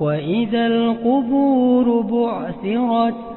وإذا القبور بعثرت